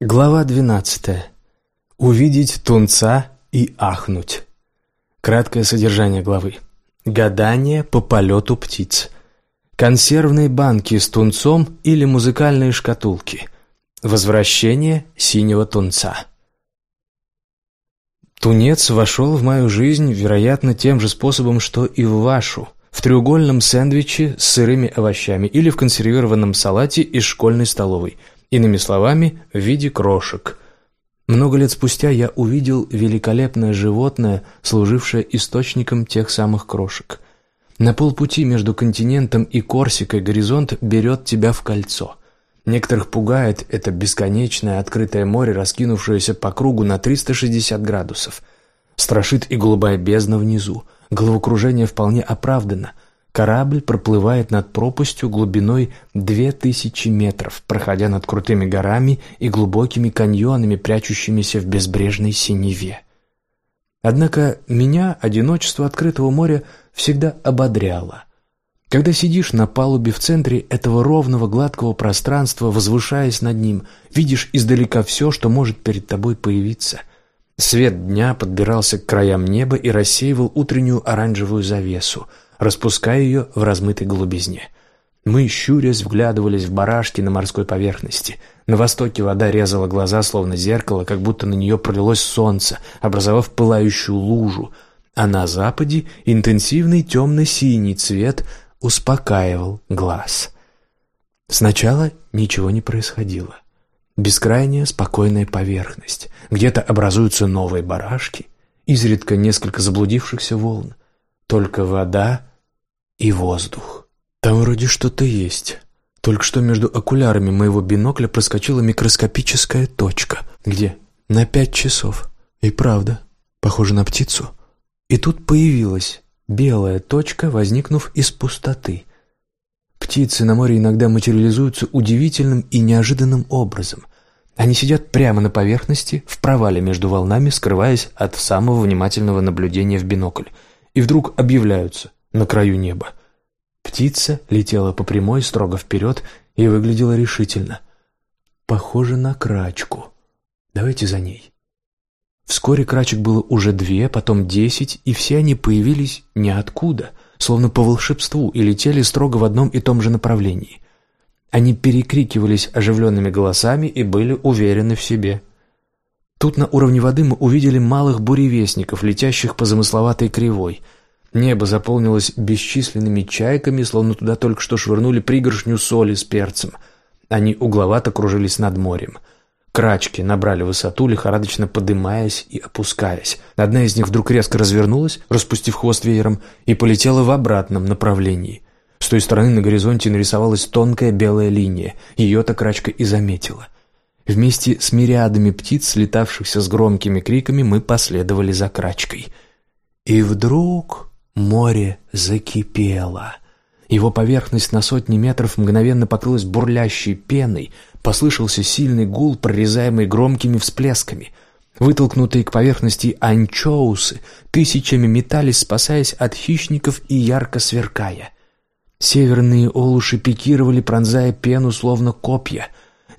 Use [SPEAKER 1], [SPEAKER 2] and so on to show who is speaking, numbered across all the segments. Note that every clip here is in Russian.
[SPEAKER 1] Глава 12. Увидеть тунца и ахнуть. Краткое содержание главы. Гадание по полету птиц. Консервные банки с тунцом или музыкальные шкатулки. Возвращение синего тунца. Тунец вошел в мою жизнь, вероятно, тем же способом, что и в вашу. В треугольном сэндвиче с сырыми овощами или в консервированном салате из школьной столовой – Иными словами, в виде крошек. Много лет спустя я увидел великолепное животное, служившее источником тех самых крошек. На полпути между континентом и Корсикой горизонт берет тебя в кольцо. Некоторых пугает это бесконечное открытое море, раскинувшееся по кругу на 360 градусов. Страшит и голубая бездна внизу. Головокружение вполне оправдано – Корабль проплывает над пропастью глубиной две тысячи метров, проходя над крутыми горами и глубокими каньонами, прячущимися в безбрежной синеве. Однако меня одиночество открытого моря всегда ободряло. Когда сидишь на палубе в центре этого ровного гладкого пространства, возвышаясь над ним, видишь издалека все, что может перед тобой появиться. Свет дня подбирался к краям неба и рассеивал утреннюю оранжевую завесу – распуская ее в размытой голубизне. Мы, щурясь, вглядывались в барашки на морской поверхности. На востоке вода резала глаза, словно зеркало, как будто на нее пролилось солнце, образовав пылающую лужу, а на западе интенсивный темно-синий цвет успокаивал глаз. Сначала ничего не происходило. Бескрайняя спокойная поверхность. Где-то образуются новые барашки, изредка несколько заблудившихся волн. Только вода и воздух. Там вроде что-то есть. Только что между окулярами моего бинокля проскочила микроскопическая точка. Где? На пять часов. И правда, похоже на птицу. И тут появилась белая точка, возникнув из пустоты. Птицы на море иногда материализуются удивительным и неожиданным образом. Они сидят прямо на поверхности, в провале между волнами, скрываясь от самого внимательного наблюдения в бинокль, и вдруг объявляются на краю неба. Птица летела по прямой строго вперед и выглядела решительно. Похоже на крачку. Давайте за ней. Вскоре крачек было уже две, потом десять, и все они появились ниоткуда, словно по волшебству, и летели строго в одном и том же направлении. Они перекрикивались оживленными голосами и были уверены в себе. Тут на уровне воды мы увидели малых буревестников, летящих по замысловатой кривой — Небо заполнилось бесчисленными чайками, словно туда только что швырнули пригоршню соли с перцем. Они угловато кружились над морем. Крачки набрали высоту, лихорадочно подымаясь и опускаясь. Одна из них вдруг резко развернулась, распустив хвост веером, и полетела в обратном направлении. С той стороны на горизонте нарисовалась тонкая белая линия. Ее-то крачка и заметила. Вместе с мириадами птиц, слетавшихся с громкими криками, мы последовали за крачкой. И вдруг... Море закипело. Его поверхность на сотни метров мгновенно покрылась бурлящей пеной, послышался сильный гул, прорезаемый громкими всплесками. Вытолкнутые к поверхности анчоусы тысячами метались, спасаясь от хищников и ярко сверкая. Северные олуши пикировали, пронзая пену, словно копья.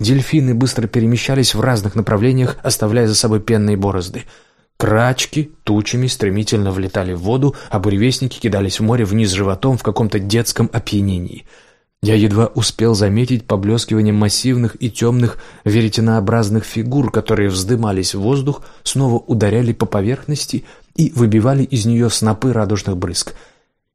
[SPEAKER 1] Дельфины быстро перемещались в разных направлениях, оставляя за собой пенные борозды — Крачки тучами стремительно влетали в воду, а буревестники кидались в море вниз животом в каком-то детском опьянении. Я едва успел заметить поблескивание массивных и темных веретенообразных фигур, которые вздымались в воздух, снова ударяли по поверхности и выбивали из нее снопы радужных брызг.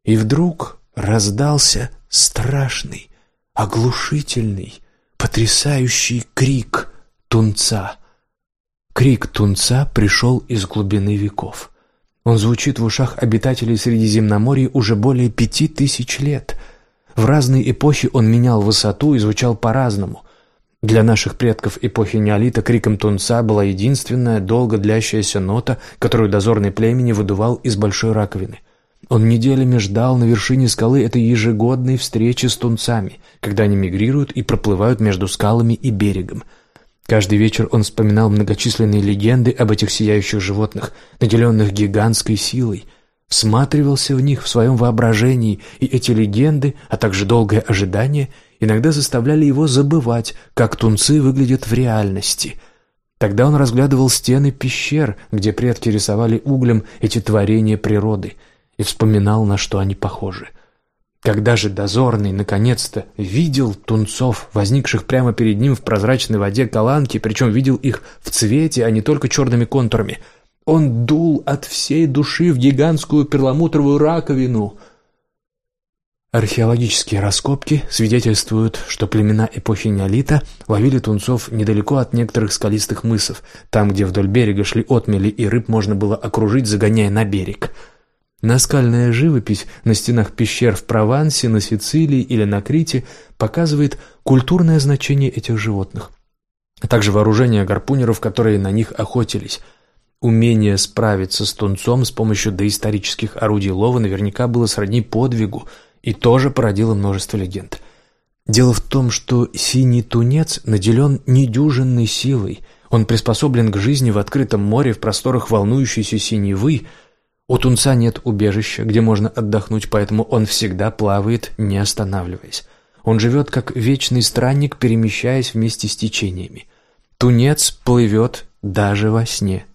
[SPEAKER 1] И вдруг раздался страшный, оглушительный, потрясающий крик тунца — Крик тунца пришел из глубины веков. Он звучит в ушах обитателей Средиземноморья уже более пяти тысяч лет. В разные эпохи он менял высоту и звучал по-разному. Для наших предков эпохи неолита криком тунца была единственная долго длящаяся нота, которую дозорный племени выдувал из большой раковины. Он неделями ждал на вершине скалы этой ежегодной встречи с тунцами, когда они мигрируют и проплывают между скалами и берегом – Каждый вечер он вспоминал многочисленные легенды об этих сияющих животных, наделенных гигантской силой, всматривался в них в своем воображении, и эти легенды, а также долгое ожидание, иногда заставляли его забывать, как тунцы выглядят в реальности. Тогда он разглядывал стены пещер, где предки рисовали углем эти творения природы, и вспоминал, на что они похожи. Когда же дозорный наконец-то видел тунцов, возникших прямо перед ним в прозрачной воде каланки, причем видел их в цвете, а не только черными контурами, он дул от всей души в гигантскую перламутровую раковину — Археологические раскопки свидетельствуют, что племена эпохи неолита ловили тунцов недалеко от некоторых скалистых мысов, там, где вдоль берега шли отмели, и рыб можно было окружить, загоняя на берег. Наскальная живопись на стенах пещер в Провансе, на Сицилии или на Крите показывает культурное значение этих животных, а также вооружение гарпунеров, которые на них охотились. Умение справиться с тунцом с помощью доисторических орудий лова наверняка было сродни подвигу – и тоже породило множество легенд. Дело в том, что синий тунец наделен недюжинной силой, он приспособлен к жизни в открытом море в просторах волнующейся синевы. У тунца нет убежища, где можно отдохнуть, поэтому он всегда плавает, не останавливаясь. Он живет как вечный странник, перемещаясь вместе с течениями. Тунец плывет даже во сне.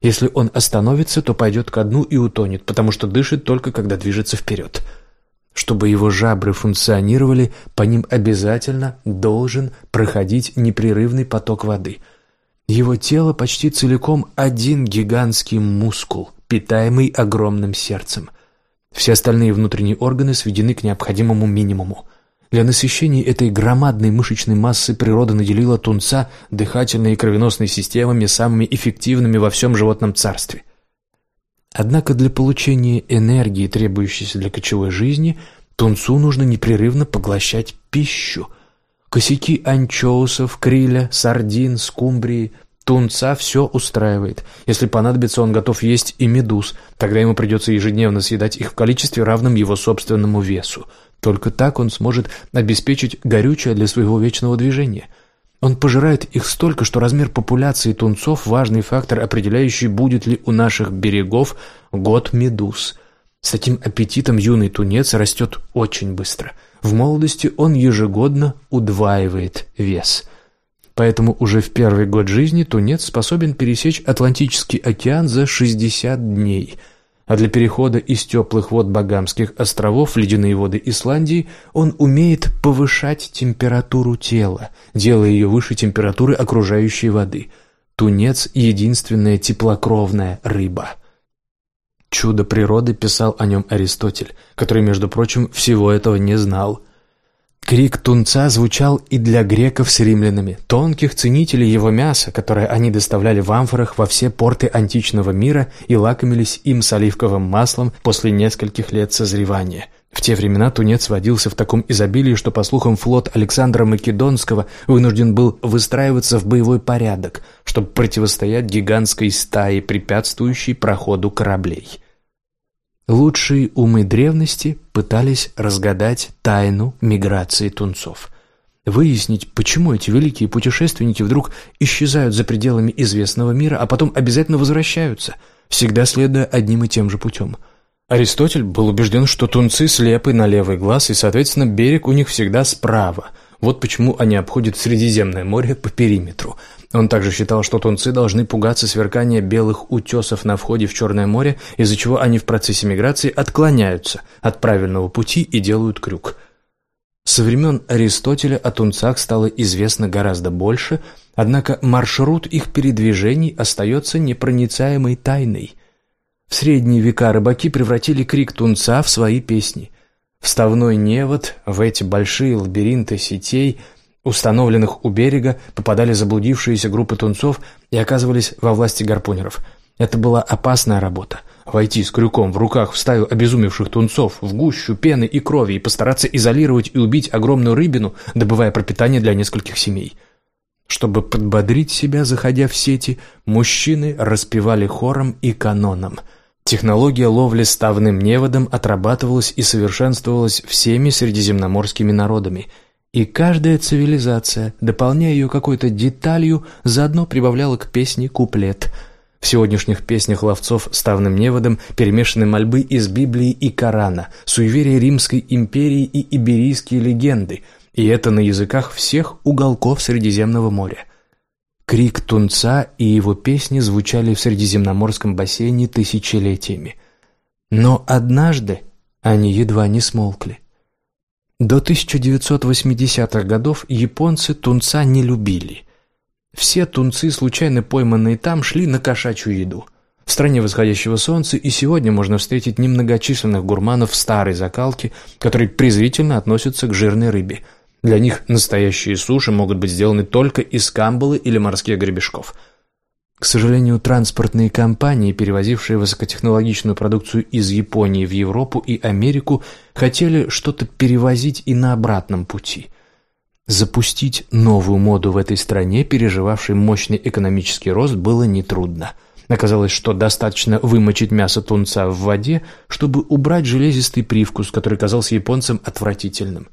[SPEAKER 1] Если он остановится, то пойдет ко дну и утонет, потому что дышит только когда движется вперед. Чтобы его жабры функционировали, по ним обязательно должен проходить непрерывный поток воды. Его тело почти целиком один гигантский мускул, питаемый огромным сердцем. Все остальные внутренние органы сведены к необходимому минимуму. Для насыщения этой громадной мышечной массы природа наделила тунца дыхательной и кровеносной системами самыми эффективными во всем животном царстве – Однако для получения энергии, требующейся для кочевой жизни, тунцу нужно непрерывно поглощать пищу. Косяки анчоусов, криля, сардин, скумбрии, тунца все устраивает. Если понадобится, он готов есть и медуз, тогда ему придется ежедневно съедать их в количестве, равном его собственному весу. Только так он сможет обеспечить горючее для своего вечного движения – он пожирает их столько, что размер популяции тунцов – важный фактор, определяющий, будет ли у наших берегов год медуз. С таким аппетитом юный тунец растет очень быстро. В молодости он ежегодно удваивает вес. Поэтому уже в первый год жизни тунец способен пересечь Атлантический океан за 60 дней – а для перехода из теплых вод Багамских островов в ледяные воды Исландии он умеет повышать температуру тела, делая ее выше температуры окружающей воды. Тунец – единственная теплокровная рыба. «Чудо природы» писал о нем Аристотель, который, между прочим, всего этого не знал – Крик тунца звучал и для греков с римлянами, тонких ценителей его мяса, которое они доставляли в амфорах во все порты античного мира и лакомились им с оливковым маслом после нескольких лет созревания. В те времена тунец водился в таком изобилии, что, по слухам, флот Александра Македонского вынужден был выстраиваться в боевой порядок, чтобы противостоять гигантской стае, препятствующей проходу кораблей. Лучшие умы древности пытались разгадать тайну миграции тунцов. Выяснить, почему эти великие путешественники вдруг исчезают за пределами известного мира, а потом обязательно возвращаются, всегда следуя одним и тем же путем. Аристотель был убежден, что тунцы слепы на левый глаз, и, соответственно, берег у них всегда справа. Вот почему они обходят Средиземное море по периметру – он также считал, что тунцы должны пугаться сверкания белых утесов на входе в Черное море, из-за чего они в процессе миграции отклоняются от правильного пути и делают крюк. Со времен Аристотеля о тунцах стало известно гораздо больше, однако маршрут их передвижений остается непроницаемой тайной. В средние века рыбаки превратили крик тунца в свои песни. Вставной невод в эти большие лабиринты сетей – установленных у берега, попадали заблудившиеся группы тунцов и оказывались во власти гарпунеров. Это была опасная работа. Войти с крюком в руках в стаю обезумевших тунцов, в гущу пены и крови и постараться изолировать и убить огромную рыбину, добывая пропитание для нескольких семей. Чтобы подбодрить себя, заходя в сети, мужчины распевали хором и каноном. Технология ловли ставным неводом отрабатывалась и совершенствовалась всеми средиземноморскими народами – и каждая цивилизация, дополняя ее какой-то деталью, заодно прибавляла к песне куплет. В сегодняшних песнях ловцов ставным неводом перемешаны мольбы из Библии и Корана, суеверия Римской империи и иберийские легенды, и это на языках всех уголков Средиземного моря. Крик тунца и его песни звучали в Средиземноморском бассейне тысячелетиями. Но однажды они едва не смолкли. До 1980-х годов японцы тунца не любили. Все тунцы, случайно пойманные там, шли на кошачью еду. В стране восходящего солнца и сегодня можно встретить немногочисленных гурманов старой закалки, которые презрительно относятся к жирной рыбе. Для них настоящие суши могут быть сделаны только из камбалы или морских гребешков. К сожалению, транспортные компании, перевозившие высокотехнологичную продукцию из Японии в Европу и Америку, хотели что-то перевозить и на обратном пути. Запустить новую моду в этой стране, переживавшей мощный экономический рост, было нетрудно – Оказалось, что достаточно вымочить мясо тунца в воде, чтобы убрать железистый привкус, который казался японцам отвратительным.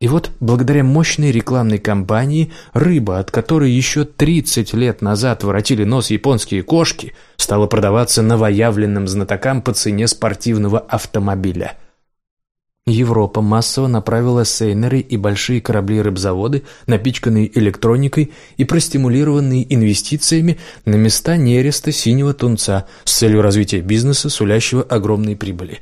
[SPEAKER 1] И вот, благодаря мощной рекламной кампании, рыба, от которой еще 30 лет назад воротили нос японские кошки, стала продаваться новоявленным знатокам по цене спортивного автомобиля – Европа массово направила сейнеры и большие корабли-рыбзаводы, напичканные электроникой и простимулированные инвестициями на места нереста синего тунца с целью развития бизнеса, сулящего огромные прибыли.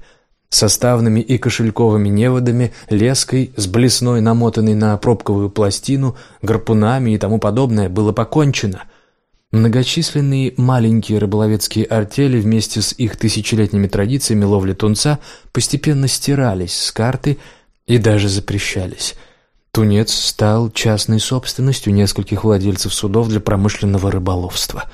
[SPEAKER 1] Составными и кошельковыми неводами, леской, с блесной, намотанной на пробковую пластину, гарпунами и тому подобное было покончено – Многочисленные маленькие рыболовецкие артели вместе с их тысячелетними традициями ловли тунца постепенно стирались с карты и даже запрещались. Тунец стал частной собственностью нескольких владельцев судов для промышленного рыболовства.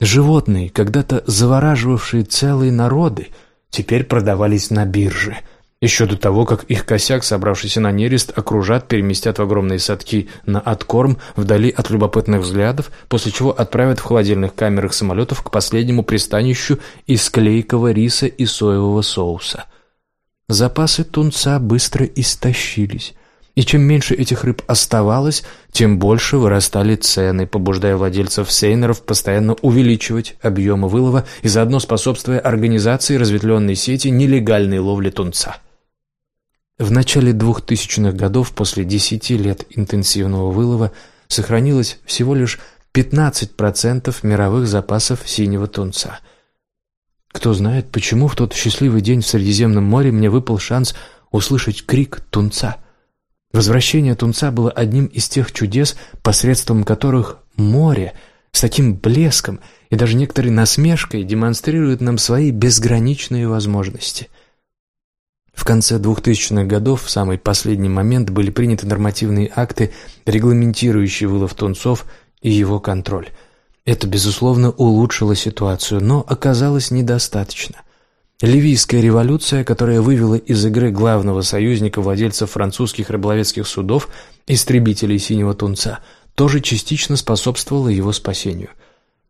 [SPEAKER 1] Животные, когда-то завораживавшие целые народы, теперь продавались на бирже – еще до того, как их косяк, собравшийся на нерест, окружат, переместят в огромные садки на откорм, вдали от любопытных взглядов, после чего отправят в холодильных камерах самолетов к последнему пристанищу из клейкого риса и соевого соуса. Запасы тунца быстро истощились, и чем меньше этих рыб оставалось, тем больше вырастали цены, побуждая владельцев сейнеров постоянно увеличивать объемы вылова и заодно способствуя организации разветвленной сети нелегальной ловли тунца. В начале 2000-х годов, после 10 лет интенсивного вылова, сохранилось всего лишь 15% мировых запасов синего тунца. Кто знает, почему в тот счастливый день в Средиземном море мне выпал шанс услышать крик тунца. Возвращение тунца было одним из тех чудес, посредством которых море с таким блеском и даже некоторой насмешкой демонстрирует нам свои безграничные возможности – в конце 2000-х годов, в самый последний момент, были приняты нормативные акты, регламентирующие вылов тунцов и его контроль. Это, безусловно, улучшило ситуацию, но оказалось недостаточно. Ливийская революция, которая вывела из игры главного союзника владельцев французских рыболовецких судов, истребителей синего тунца, тоже частично способствовала его спасению.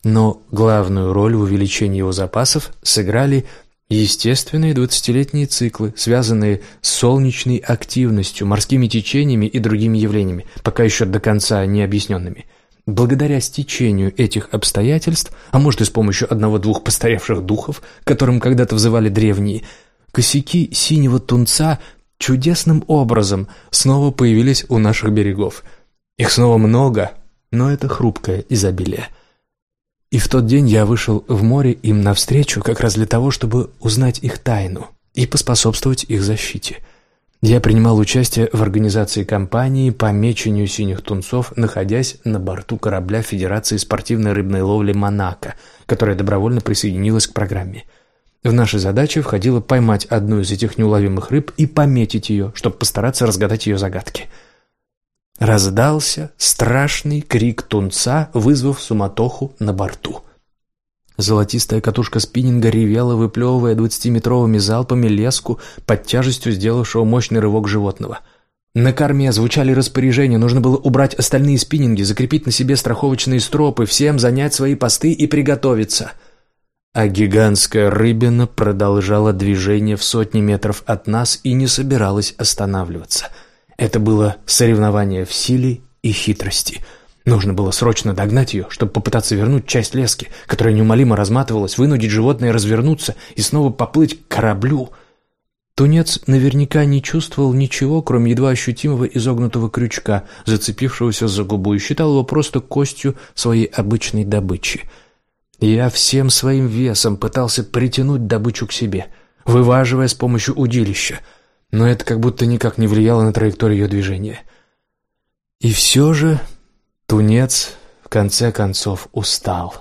[SPEAKER 1] Но главную роль в увеличении его запасов сыграли Естественные двадцатилетние циклы, связанные с солнечной активностью, морскими течениями и другими явлениями, пока еще до конца не объясненными. Благодаря стечению этих обстоятельств, а может и с помощью одного-двух постаревших духов, которым когда-то взывали древние, косяки синего тунца чудесным образом снова появились у наших берегов. Их снова много, но это хрупкое изобилие. И в тот день я вышел в море им навстречу как раз для того, чтобы узнать их тайну и поспособствовать их защите. Я принимал участие в организации кампании по мечению синих тунцов, находясь на борту корабля Федерации спортивной рыбной ловли «Монако», которая добровольно присоединилась к программе. В наши задачи входило поймать одну из этих неуловимых рыб и пометить ее, чтобы постараться разгадать ее загадки – Раздался страшный крик тунца, вызвав суматоху на борту. Золотистая катушка спиннинга ревела, выплевывая двадцатиметровыми залпами леску под тяжестью сделавшего мощный рывок животного. На корме звучали распоряжения, нужно было убрать остальные спиннинги, закрепить на себе страховочные стропы, всем занять свои посты и приготовиться. А гигантская рыбина продолжала движение в сотни метров от нас и не собиралась останавливаться — это было соревнование в силе и хитрости. Нужно было срочно догнать ее, чтобы попытаться вернуть часть лески, которая неумолимо разматывалась, вынудить животное развернуться и снова поплыть к кораблю. Тунец наверняка не чувствовал ничего, кроме едва ощутимого изогнутого крючка, зацепившегося за губу, и считал его просто костью своей обычной добычи. Я всем своим весом пытался притянуть добычу к себе, вываживая с помощью удилища, но это как будто никак не влияло на траекторию ее движения. И все же тунец в конце концов устал.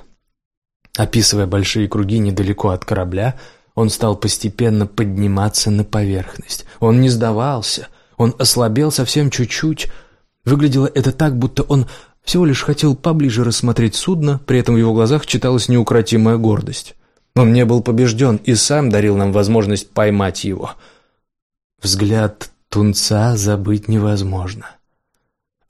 [SPEAKER 1] Описывая большие круги недалеко от корабля, он стал постепенно подниматься на поверхность. Он не сдавался, он ослабел совсем чуть-чуть. Выглядело это так, будто он всего лишь хотел поближе рассмотреть судно, при этом в его глазах читалась неукротимая гордость. Он не был побежден и сам дарил нам возможность поймать его. Взгляд тунца забыть невозможно.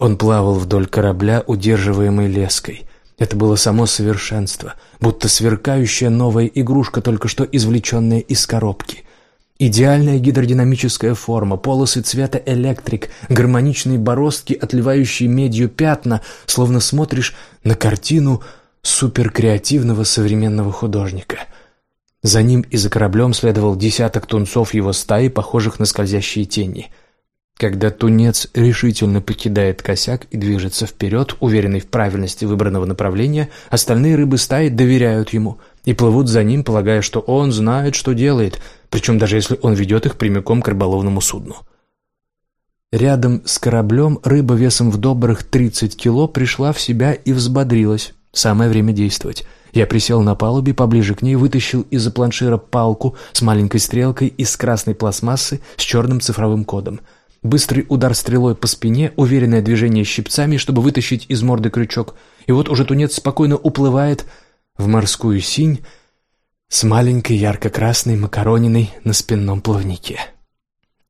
[SPEAKER 1] Он плавал вдоль корабля, удерживаемый леской. Это было само совершенство, будто сверкающая новая игрушка, только что извлеченная из коробки. Идеальная гидродинамическая форма, полосы цвета электрик, гармоничные бороздки, отливающие медью пятна, словно смотришь на картину суперкреативного современного художника. За ним и за кораблем следовал десяток тунцов его стаи, похожих на скользящие тени — когда тунец решительно покидает косяк и движется вперед, уверенный в правильности выбранного направления, остальные рыбы стаи доверяют ему и плывут за ним, полагая, что он знает, что делает, причем даже если он ведет их прямиком к рыболовному судну. Рядом с кораблем рыба весом в добрых 30 кило пришла в себя и взбодрилась. Самое время действовать. Я присел на палубе, поближе к ней, вытащил из-за планшира палку с маленькой стрелкой из красной пластмассы с черным цифровым кодом – Быстрый удар стрелой по спине, уверенное движение щипцами, чтобы вытащить из морды крючок. И вот уже тунец спокойно уплывает в морскую синь с маленькой ярко-красной макарониной на спинном плавнике.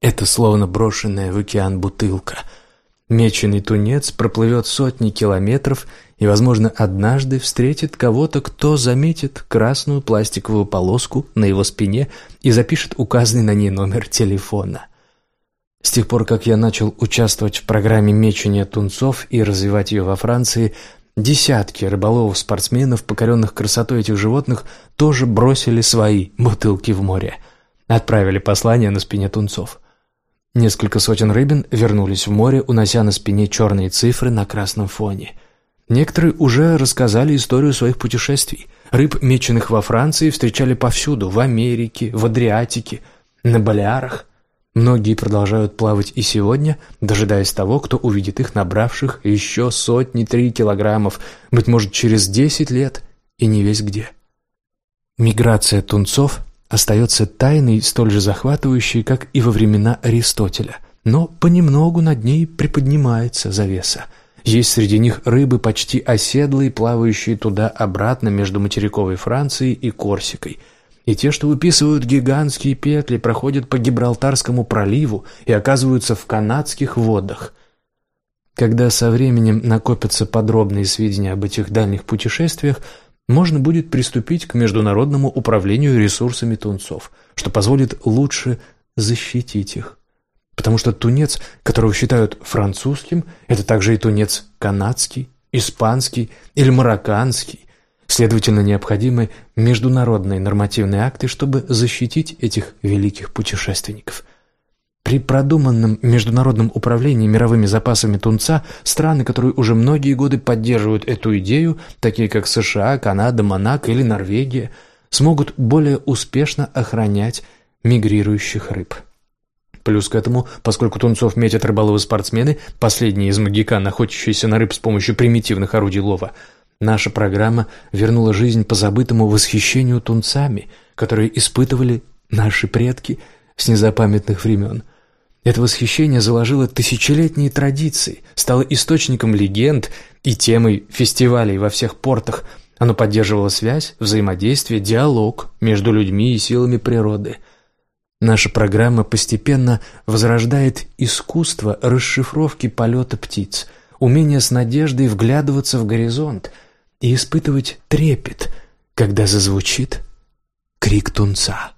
[SPEAKER 1] Это словно брошенная в океан бутылка. Меченый тунец проплывет сотни километров и, возможно, однажды встретит кого-то, кто заметит красную пластиковую полоску на его спине и запишет указанный на ней номер телефона – с тех пор, как я начал участвовать в программе мечения тунцов и развивать ее во Франции, десятки рыболовов-спортсменов, покоренных красотой этих животных, тоже бросили свои бутылки в море. Отправили послание на спине тунцов. Несколько сотен рыбин вернулись в море, унося на спине черные цифры на красном фоне. Некоторые уже рассказали историю своих путешествий. Рыб, меченых во Франции, встречали повсюду – в Америке, в Адриатике, на Балиарах – Многие продолжают плавать и сегодня, дожидаясь того, кто увидит их набравших еще сотни-три килограммов, быть может, через десять лет, и не весь где. Миграция тунцов остается тайной, столь же захватывающей, как и во времена Аристотеля, но понемногу над ней приподнимается завеса. Есть среди них рыбы почти оседлые, плавающие туда-обратно между материковой Францией и Корсикой – и те, что выписывают гигантские петли, проходят по Гибралтарскому проливу и оказываются в канадских водах. Когда со временем накопятся подробные сведения об этих дальних путешествиях, можно будет приступить к международному управлению ресурсами тунцов, что позволит лучше защитить их. Потому что тунец, которого считают французским, это также и тунец канадский, испанский или марокканский, Следовательно, необходимы международные нормативные акты, чтобы защитить этих великих путешественников. При продуманном международном управлении мировыми запасами тунца страны, которые уже многие годы поддерживают эту идею, такие как США, Канада, Монако или Норвегия, смогут более успешно охранять мигрирующих рыб. Плюс к этому, поскольку тунцов метят рыболовы-спортсмены, последние из магикан, охотящиеся на рыб с помощью примитивных орудий лова – Наша программа вернула жизнь по забытому восхищению тунцами, которые испытывали наши предки с незапамятных времен. Это восхищение заложило тысячелетние традиции, стало источником легенд и темой фестивалей во всех портах. Оно поддерживало связь, взаимодействие, диалог между людьми и силами природы. Наша программа постепенно возрождает искусство расшифровки полета птиц, умение с надеждой вглядываться в горизонт – и испытывать трепет, когда зазвучит крик тунца.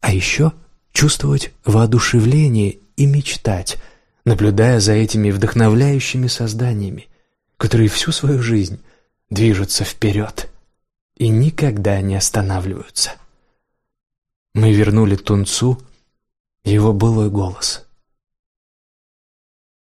[SPEAKER 1] А еще чувствовать воодушевление и мечтать, наблюдая за этими вдохновляющими созданиями, которые всю свою жизнь движутся вперед и никогда не останавливаются. Мы вернули тунцу его былой голос.